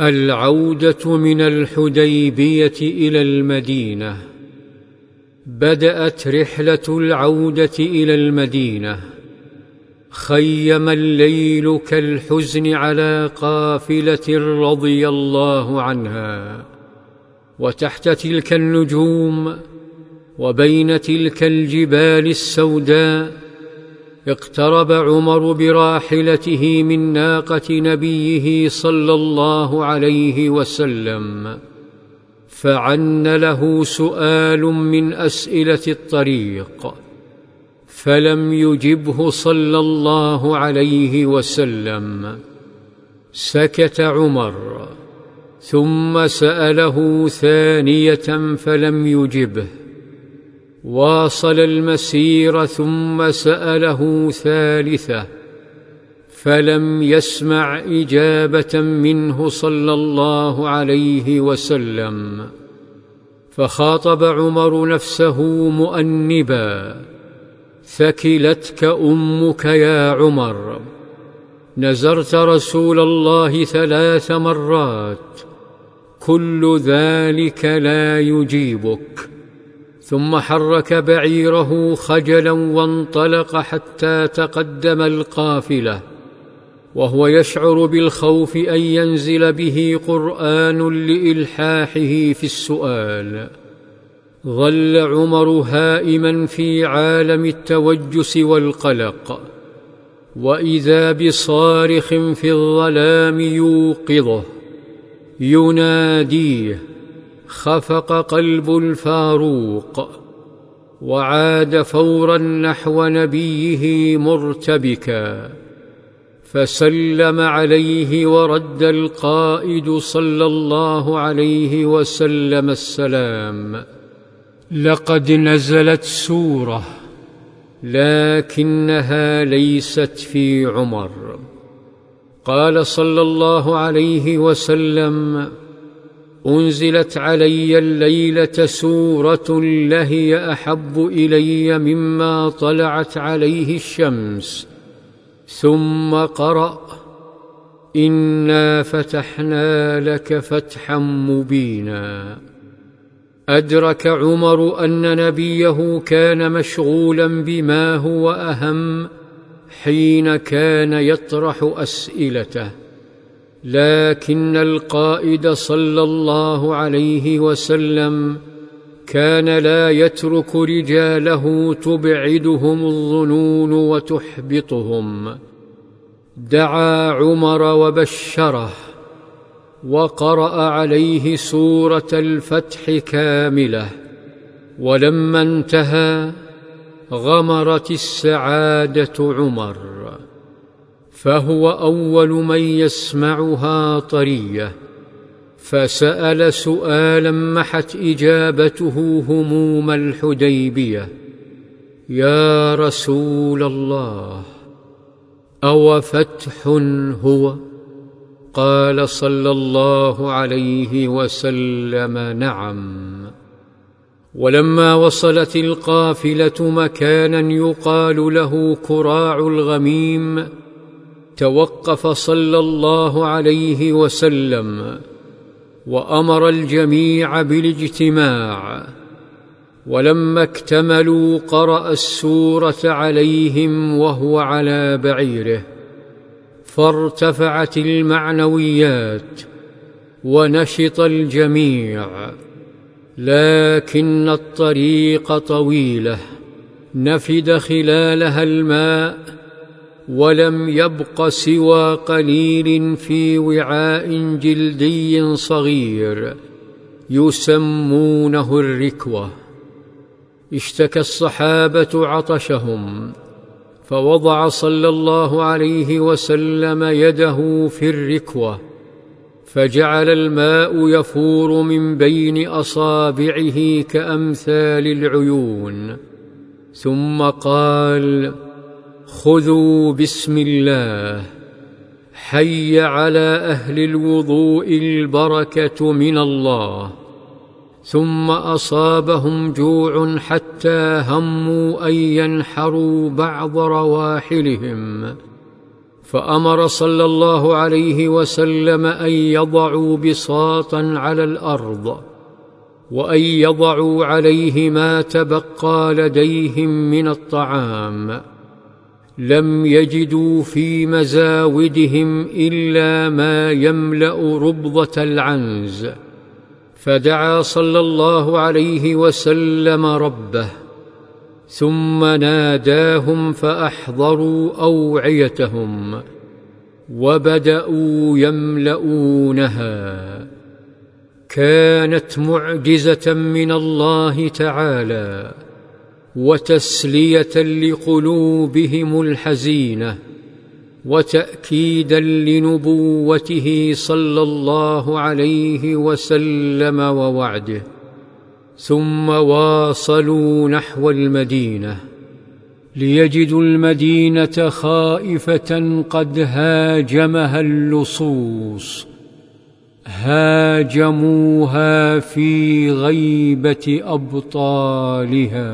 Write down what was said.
العودة من الحديبية إلى المدينة. بدأت رحلة العودة إلى المدينة. خيم الليل كالحزن على قافلة رضي الله عنها. وتحت تلك النجوم وبين تلك الجبال السوداء اقترب عمر براحلته من ناقة نبيه صلى الله عليه وسلم فعن له سؤال من أسئلة الطريق فلم يجبه صلى الله عليه وسلم. سكت عمر ثم سأله ثانية فلم يجبه. واصل المسير ثم سأله ثالثة فلم يسمع إجابة منه صلى الله عليه وسلم فخاطب عمر نفسه مؤنبا ثكلتك أمك يا عمر نزرت رسول الله ثلاث مرات كل ذلك لا يجيبك. ثم حرك بعيره خجلا وانطلق حتى تقدم القافلة. وهو يشعر بالخوف أن ينزل به قرآن لإلحاحه في السؤال. ظل عمر هائما في عالم التوجس والقلق. وإذا بصارخ في الظلام يوقظه يناديه خفق قلب الفاروق وعاد فورا نحو نبيه مرتبكا فسلم عليه ورد القائد صلى الله عليه وسلم السلام لقد نزلت سورة لكنها ليست في عمر قال صلى الله عليه وسلم أنزلت علي الليلة سورة لهي أحب إلي مما طلعت عليه الشمس. ثم قرأ إنا فتحنا لك فتحا مبينا. أدرك عمر أن نبيه كان مشغولا بما هو أهم حين كان يطرح أسئلته. لكن القائد صلى الله عليه وسلم كان لا يترك رجاله تبعدهم الظنون وتحبطهم. دعا عمر وبشره وقرأ عليه سورة الفتح كاملة. ولما انتهى غمرت السعادة عمر. فهو أول من يسمعها طرية. فسأل سؤالا محت إجابته هموم الحديبية. يا رسول الله أو فتح هو؟ قال صلى الله عليه وسلم نعم. ولما وصلت القافلة مكانا يقال له كراع الغميم. توقف صلى الله عليه وسلم وأمر الجميع بالاجتماع ولما اكتملوا قرأ السورة عليهم وهو على بعيره فارتفعت المعنويات ونشط الجميع لكن الطريق طويلة نفد خلالها الماء ولم يبق سوى قليل في وعاء جلدي صغير يسمونه الركوة. اشتكى الصحابة عطشهم فوضع صلى الله عليه وسلم يده في الركوة فجعل الماء يفور من بين أصابعه كأمثال العيون ثم قال خذوا بسم الله حي على أهل الوضوء البركه من الله ثم اصابهم جوع حتى هموا ان ينحروا بعض رواحلهم فامر صلى الله عليه وسلم ان يضعوا بساطا على الأرض وان يضعوا عليه ما تبقى لديهم من الطعام لم يجدوا في مزاودهم إلا ما يملأ ربضة العنز. فدعا صلى الله عليه وسلم ربه ثم ناداهم فأحضروا أوعيتهم وبدأوا يملؤونها. كانت معجزة من الله تعالى. وتسلية لقلوبهم الحزينة وتأكيدا لنبوته صلى الله عليه وسلم ووعده ثم واصلوا نحو المدينة ليجدوا المدينة خائفة قد هاجمها اللصوص. هاجموها في غيبة أبطالها.